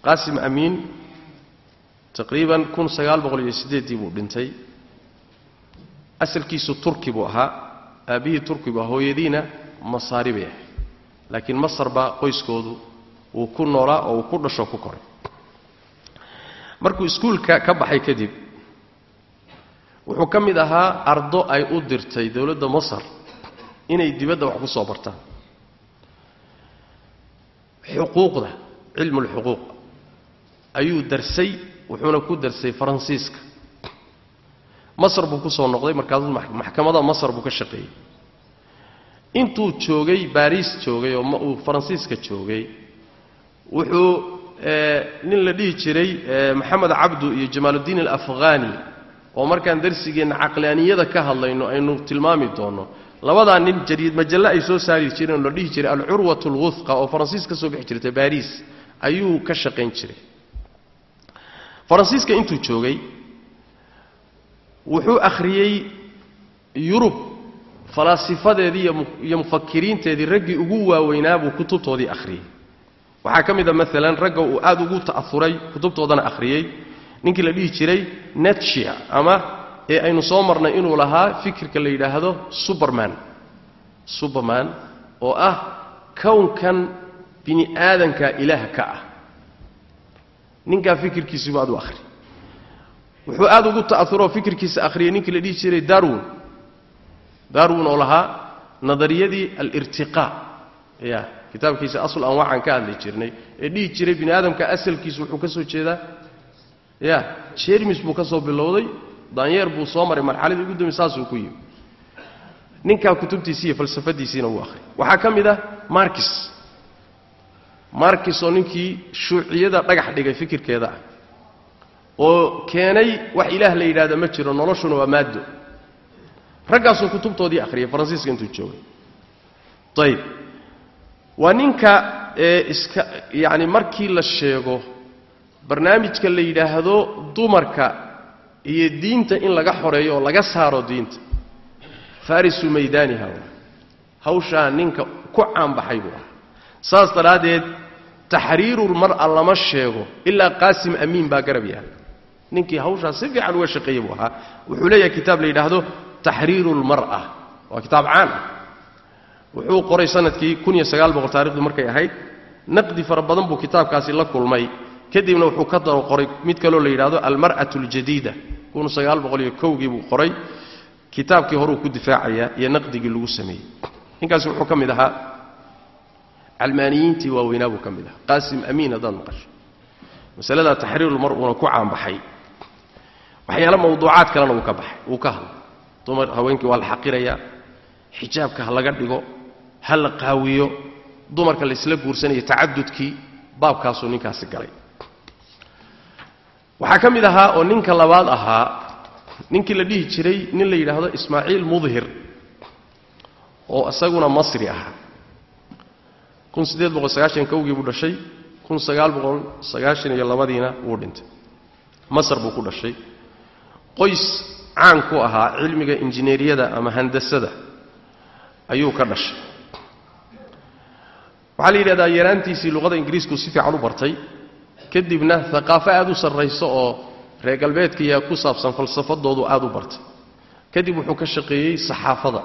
Qaasim amiin taqriiban kun sagaal boqol iyo siddeeddii buu dhintay. Asalkiisu turki buu ahaa aabbihii turki buu hooyadiina masaari bay ahayd laakiin masar baa qoyskoodu uu ku noolaa oo uu ku dhasho ku koray. Markuu iskuulka ka baxay kadib wuxuu ka mid ahaa ardo ay u dirtay dowladda masar inay dibadda wax ku soo bartaan. Xuquuqda cilmu lxuquuq ayuu darsay wuxuuna ku darsay faransiiska. Masar buu ku soo noqday markaasuu maxkamada masar buu ka shaqeeyey. Intuu joogay baariis joogay oo uu faransiiska joogay wuxuu nin la dhihi jiray maxamed cabdu iyo jamaaluddiin alafghani. Oo markaan darsigeenna caqlaaniyada ka hadlayno aynu tilmaami doonno labadaa nin jariid majalle ay soo saari jireen oo la dhihi jiray alcurwat alwuhqa oo faransiis ka soo bixi jirtay baariis ayuu ka shaqayn jiray faransiiska intuu joogay wuxuu akhriyey yurub falaasifadeedii iyo mufakiriinteedii raggii ugu waaweynaa buu kutubtoodii akhriyey waxaa ka mid a maalan ragga uu aad ugu ta'auray kutubtoodana akhriyey ninkii la dhihi jiray netshia ama ee aynu soo marnay inuu lahaa fikirka la yidhaahdo suberman suberman oo ah kownkan bini aadanka ilaah ka ah ninkaa fikirkiisiibu aad u akhri. Wuxuu aad ugu ta'auroo fikirkiisa akhriyey ninkii la dhihi jiray darwin. Darwin oo lahaa nadariyadii alirtiqaa ya kitaabkiisa asl anwaacaan ka hadli jirnay. Ee dhihi jiray bini aadamka asalkiisu wuxuu ka soo jeedaa. Ya jermis buu ka soo bilowday daanyeer buu soo maray marxaladii ugu dambe saasuu ku yimi ninkaa kutubtiisii iyo falsafadiisiina wuu ahriyay waxaa ka mid ah markis markis oo ninkii shuuciyada dhagax dhigay fikirkeeda ah oo keenay wax ilaah la yidhahda ma jiro noloshuna waa maaddo. Raggaasuu kutubtoodii akhriyay faransiiska intuu joogay. Ayib waa ninka ee iska yacni markii la sheego barnaamijka la yidhaahdo dumarka iyo diinta in laga xoreeyo oo laga saaro diinta. Farisu maydaaniha hawshaa ninka ku caanbaxay buu ahaa. Saas daraaddeed taxriirulmar'a lama sheego ilaa qaasim amiin baa garab yahay ninkii hawshaa si fiican uga shaqeeyey buu ahaa. Wuxuu leeyahay kitaab la yidhaahdo taxriiru lmar'a waa kitaab caan ah. Wuxuu qoray sannadkii taarikhdu markay ahayd. Naqdi fara badan buu kitaabkaasi la kulmay. Kadibna wuxuu ka daro qoray mid kaloo la yidhaahdo almar'atu aljadiida gii buu qoray. Kitaabkii horuu ku difaacaya iyo naqdigii lagu sameeyey. Ninkaasi wuxuu ka mid ahaa calmaaniyiintii waaweynaa buu ka mid ahaa. Qaasim amiin haddaad maqasho masaladaa taxriirulmar uuna ku caanbaxay. Waxyaala mawduucaad kalena uu ka baxay. Uu ka hadlay. Dumar haweenkii waa la xaqirayaa xijaabka ha laga dhigo. Ha la qaawiyo. Dumarka laysla guursanayo tacadudkii baabkaasuu ninkaasi galay. Waxaa ka mid ahaa oo ninka labaad ahaa ninkii la dhihi jiray nin la yidhaahdo ismaaciil mudhir oo isaguna masri ahaa kii buu dhashay iyo labadiina wuu dhintay. Masar buu ku dhashay. Qoys caan ku ahaa cilmiga injineeriyada ama handasada ayuu ka dhashay. Waxaa la yidhahdaa yaraantiisii luqada ingiriisku si fiican u bartay kadibna aqaafo aad u sarrayso oo reer galbeedkaiyaa ku saabsan falsafadoodu aad u bartay. Kadib wuxuu ka shaqeeyey saxaafada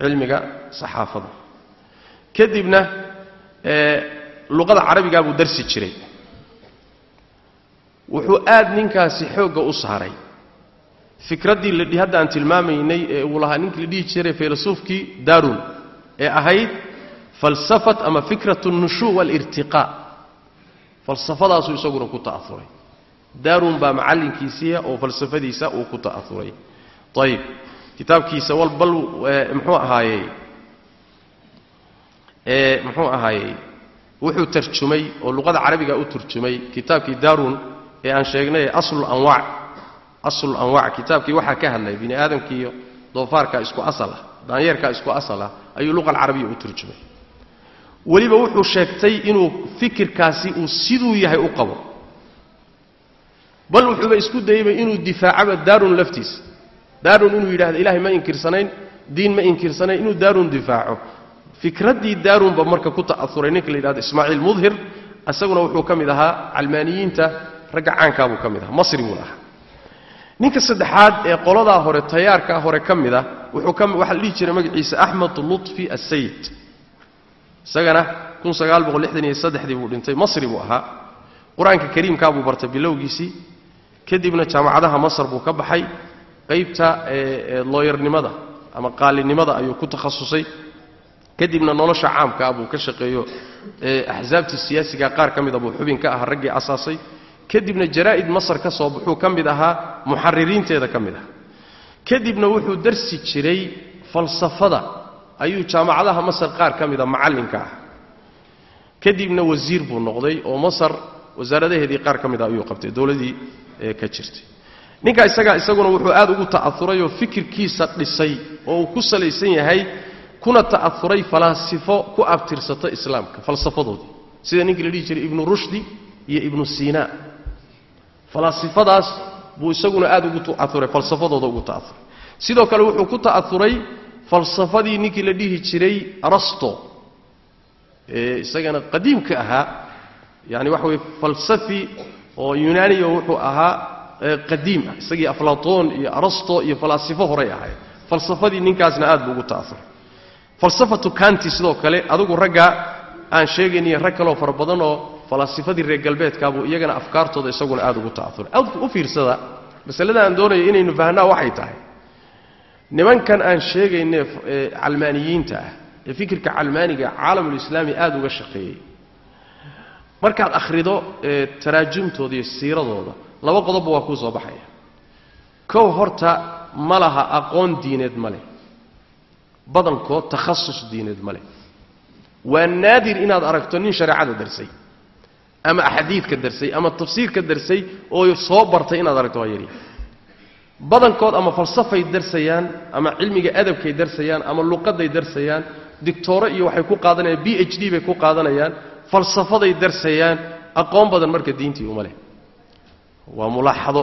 cilmiga saxaafada kadibna luqada carabigaa buu darsi jiray. Wuxuu aad ninkaasi xoogga u saaray. Fikraddii hadda aan tilmaamaynay ee uu lahaa ninkii la dhihi jiray filosoofkii darun ee ahayd falsafat ama fikrat اnnushu wاlirtiqaa falsafadaasuu isaguna ku ta'auray darun baa macallinkiisiia oo falsafadiisa uu ku ta'auray ayib kitaabkiisa walbal muxuu ahaayey muxuu ahaayey wuxuu tarjumay oo luqada carabiga u turjumay kitaabkii darun ee aan sheegnay aslulanwaac aslulanwaac kitaabkii waxaa ka hadlay bini aadamki iyo doofaarka isku asalah daanyeerka isku asalah ayuu luqa alcarabiya u turjumay weliba wuxuu sheegtay inuu fikirkaasi uu siduu yahay u qabo. Bal wuxuuba isku dayeyba inuu difaacaba daarun laftiisa. Daarun inuu yidhahdo ilahay ma inkirsanayn diin ma inkirsanayn inuu daarun difaaco fikraddii daarunba marka ku ta'auray ninka la yidhahdo ismaaciil mudhir isaguna wuxuu ka mid ahaa calmaaniyiinta ragga caankaa buu ka mid ahaa masri buuna ahaa. Ninka saddexaad ee qoladaa hore tayaarkaa hore ka mid ah waxaa la dhihi jiray magaciisa axmed lutfi asayid isagana dii buu dhintay masri buu ahaa. Qur'aanka kariimkaa buu bartay bilowgiisii kadibna jaamacadaha masar buu ka baxay. Qaybta looyarnimada ama qaalinimada ayuu ku takhasusay kadibna nolosha caamkaa buu ka shaqeeyo axsaabtii siyaasiga qaar ka mida buu xubin ka ahaa raggii asaasay. Kadibna jaraa'id masar ka soo buxuu ka mid ahaa muxaririinteeda ka mid ahaa kadibna wuxuu darsi jiray falsafada ayuu jaamacadaha masar qaar ka mida macallinka ah. Kadibna wasiir buu noqday oo masar wasaaradaheedii qaar ka mida ayuu qabtay dowladii ka jirtay. Ninka isagaa isaguna wuxuu aad ugu ta'auray oo fikirkiisa dhisay oo uu ku salaysan yahay kuna ta'auray falaasifo ku abtirsata islaamka falsafadoodii. Sida ninkii la dhihi jiray ibnu rushdi iyo ibnu siina. Falaasifadaas buu isaguna aad ugu ta'auray falsafadooda ugu ta'auray sidoo kale wuxuu ku ta'auray falsafadii ninkii la dhihi jiray arasto. Ee isagana qadiimka ahaa yani waxa weye falsafi oo yunaaniya wuxuu ahaa qadiim ah. Isagii aflaton iyo arasto iyo falaasifo horay ahayd falsafadii ninkaasna aad buu ugu ta'auray falsafatu kanti sidoo kale adugu ragga aan sheegayniyo rag kaloo fara badan oo falaasifadii reer galbeedkaabuu iyagana afkaartooda isaguna aad ugu ta'auray u fiirsada masalada aan doonayo inaynu fahnaa waxay tahay. Nimankan aan sheegayne calmaaniyiinta ah ee fikirka calmaaniga caalamulislaami aad uga shaqeeyey. Markaad akhrido taraajumtooda iyo siiradooda laba qodobba waa kuu soo baxaya. Kow horta ma laha aqoon diineed ma leh badankood takhasus diineed ma leh. Waa naadir inaad aragto nin shareecada darsay ama axaadiidka darsay ama tafsiirka darsay oo soo bartay inaad aragto waa yarya badankood ama falsafay darsayaan ama cilmiga adabkay darsayaan ama luqaday darsayaan dictooro iyo waxay ku qaadanayaan b h d bay ku qaadanayaan falsafaday darsayaan aqoon badan marka diintii uma leh. Waa mulaaxado.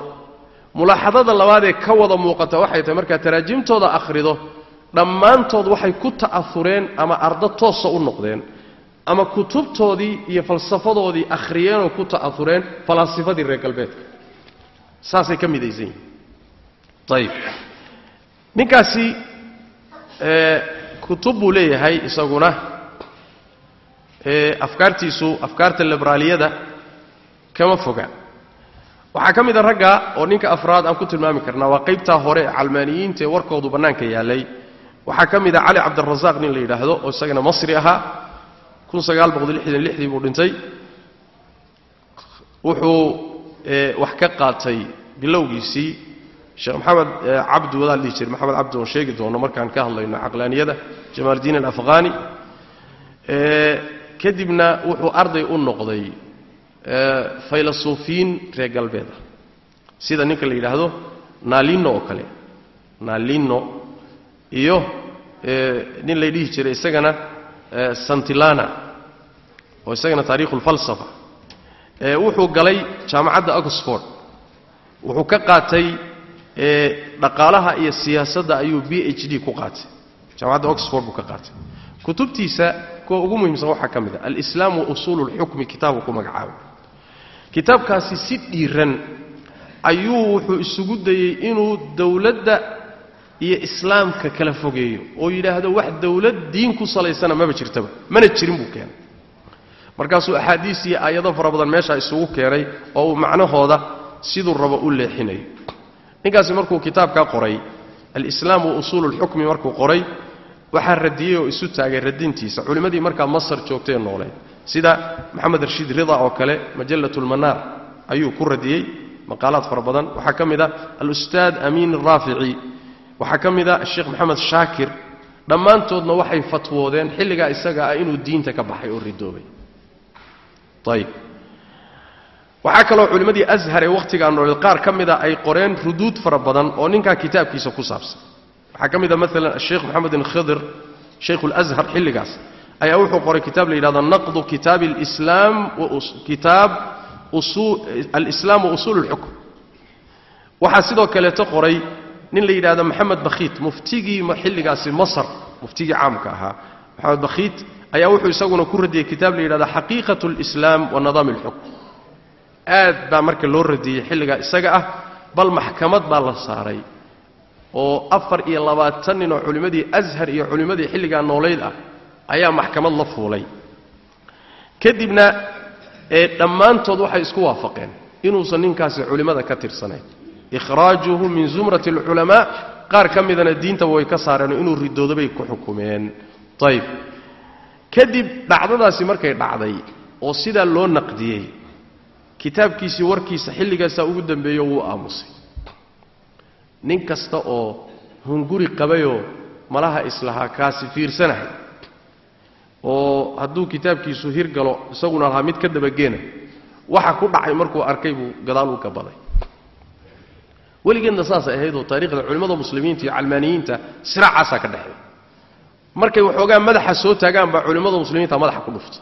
Mulaaxadada labaadee ka wada muuqata waxay tahay markaad taraajimtooda akhrido dhammaantood waxay ku ta'aureen ama ardo toosa u noqdeen ama kutubtoodii iyo falsafadoodii akhriyeenoo ku ta'aureen falaasifadii reer galbeedka. Saasay ka midaysan yihiin ayib ninkaasi kutub buu leeyahay isaguna afkaartiisu afkaarta liberaaliyada kama foga. Waxaa ka mid a ragga oo ninka afraad aan ku tilmaami karnaa waa qaybtaa hore ee calmaaniyiinta ee warkoodu bannaanka yaallay waxaa ka mid a cali cabdirasaaq nin la yidhaahdo oo isagana masri ahaa. Dii buu dhintay. Wuxuu wax ka qaatay bilowgiisii. Sheekh maxamed cabdi wadaan dhihi jiray. Maxamed cabdi oon sheegi doono markaan ka hadlayno caqlaaniyada jamaaldiin alafqaani kadibna wuxuu arday u noqday faylasuufiyiin reer galbeeda. Sida ninka la yidhaahdo naalino oo kale. Naalino iyo nin lay dhihi jiray isagana santilana oo isagana taarikhu lfalsafa wuxuu galay jaamacadda oxford. Wuxuu ka qaatay dhaqaalaha iyo siyaasadda ayuu b h d ku qaatay. Jaamacadda oxford buu ka qaatay. Kutubtiisa kuwa ugu muhiimsan waxaa ka mid a alislaam wa usuulu lxukmi kitaabku ku magacaabay kitaabkaasi si dhiiran ayuu wuxuu isugu dayey inuu dowladda iyo islaamka kala fogeeyo oo yidhaahdo wax dowlad diin ku salaysana maba jirtaba mana jirin buu keenay. Markaasuu axaadiis iyo aayado fara badan meeshaa isugu keenay oo uu macnahooda siduu rabo u leexinayo ninkaasi markuu kitaabkaa qoray alislaam wa usuulu lxukmi markuu qoray waxaa radiyey oo isu taagay radintiisa. Culimmadii markaa masar joogtay ee nooleed sida maxamed rashiid rida oo kale majallat lmanaar ayuu ku radiyey maqaalaad fara badan. Waxaa ka mid a alustaad amiin araafici waxaa ka mid a sheekh maxamed shaakir dhammaantoodna waxay fatwoodeen xilligaa isaga ah inuu diinta ka baxay oo ridoobay. Ayib waxaa kaloo culimmadii ashar ee wakhtigaa nooleed qaar ka mida ay qoreen ruduud fara badan oo ninkaa kitaabkiisa ku saabsan. Waxaa ka mid a maalan asheekh moxamed bin khidir shaykhu lashar xilligaas ayaa wuxuu qoray kitaab la yidhahdo naqdu kitaabi alislaam kitaab alislaam wa usuul اlxukm waxaa sidoo kaleeto qoray nin la yidhahdo maxamed bakhiit muftigii xilligaasi masar muftigii caamka ahaa. Maxamed bakhiit ayaa wuxuu isaguna ku radiyey kitaab la yidhahdo xaqiiqat اlislaam wa nidaam اlxukm aad baa marka loo radiyey xilligaa isaga ah bal maxkamad baa la saaray oo afar iyo labaatan nin oo culimmadii ashar iyo culimmadii xilligaa noolayd ah ayaa maxkamad la fuulay. Kadibna dhammaantood waxay isku waafaqeen inuusan ninkaasi culimmada ka tirsanayn ikhraajuhu min zumrati alculamaa qaar ka midana diintaba way ka saareenoo inuu ridoodo bay ku xukumeen ayib kadib dhacdadaasi markay dhacday oo sidaa loo naqdiyey kitaabkiisii warkiisa xilligaasaa ugu dambeeyo wuu aamusay nin kasta oo hunguri qabayoo malaha islahaa kaasi fiirsanahay oo hadduu kitaabkiisu hirgalo isaguna lahaa mid ka dabageena waxa ku dhacay markuu arkay buu gadaal u gabaday weligeedna saasay ahaydoo taarikhda culimmada muslimiinta iyo calmaaniyiinta siraacaasaa ka dhexeey markay waxoogaa madaxa soo taagaan baa culimmada muslimiinta madaxa ku dhufta.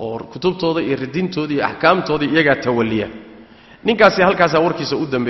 Oo kutubtooda iyo radintooda iyo axkaamtooda iyagaa tawaliya ninkaasi halkaasaa warkiisa u dambeeyey